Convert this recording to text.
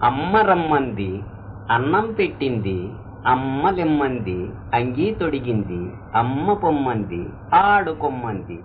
అమ్మ రమ్మంది అన్నం పెట్టింది అమ్మ లెమ్మంది అంగీ తొడిగింది అమ్మ పొమ్మంది ఆడుకొమ్మంది